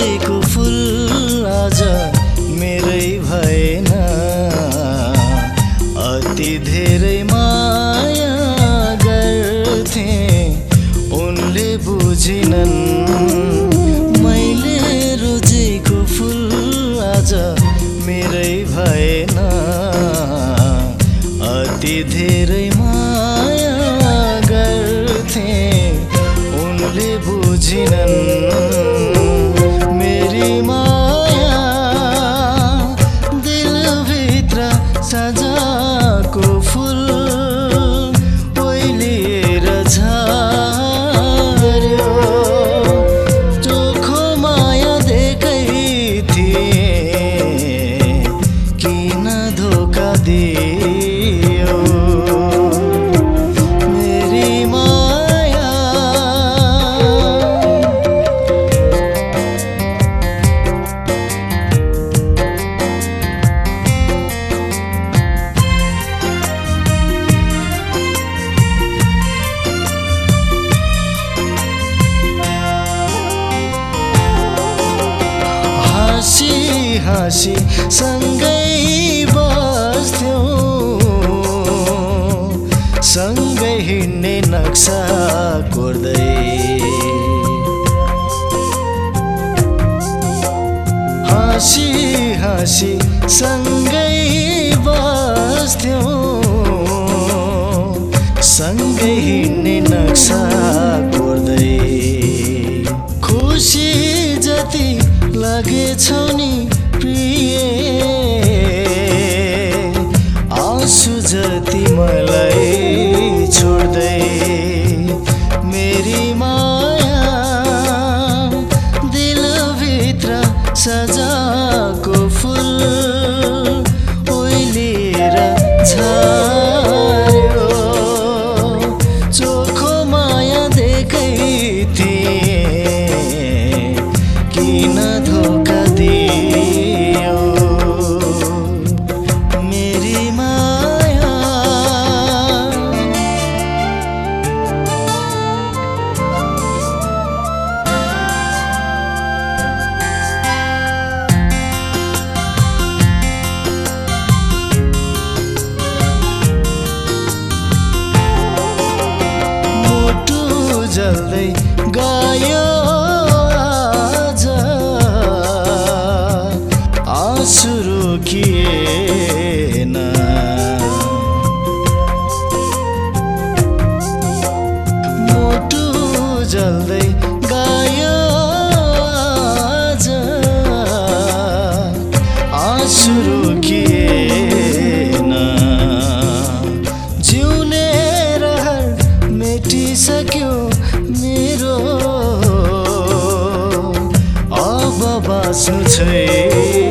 फुलेको फुल आज मेरै भएन। अति धेरै माया गर्थे उनले बुझिनन्। मैले रोजेको फुल आज मेरै भएन। अति धेरै माया गर्थे उनले बुझिनन्। सजाको फुल ओइलिएर झर्यो। चोखो माया देकै थिए किन धोका दियो हाँसी सँगै बस्थ्यौँ। सँगै हिँड्ने नक्सा कोर्दै। हाँसी हाँसी सँगै बस्थ्यौँ। सँगै हिँड्ने नक्सा कोर्दै। खुसी जति लागेछौ नि way 风吹